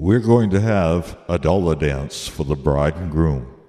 we're going to have a dollar dance for the bride and groom.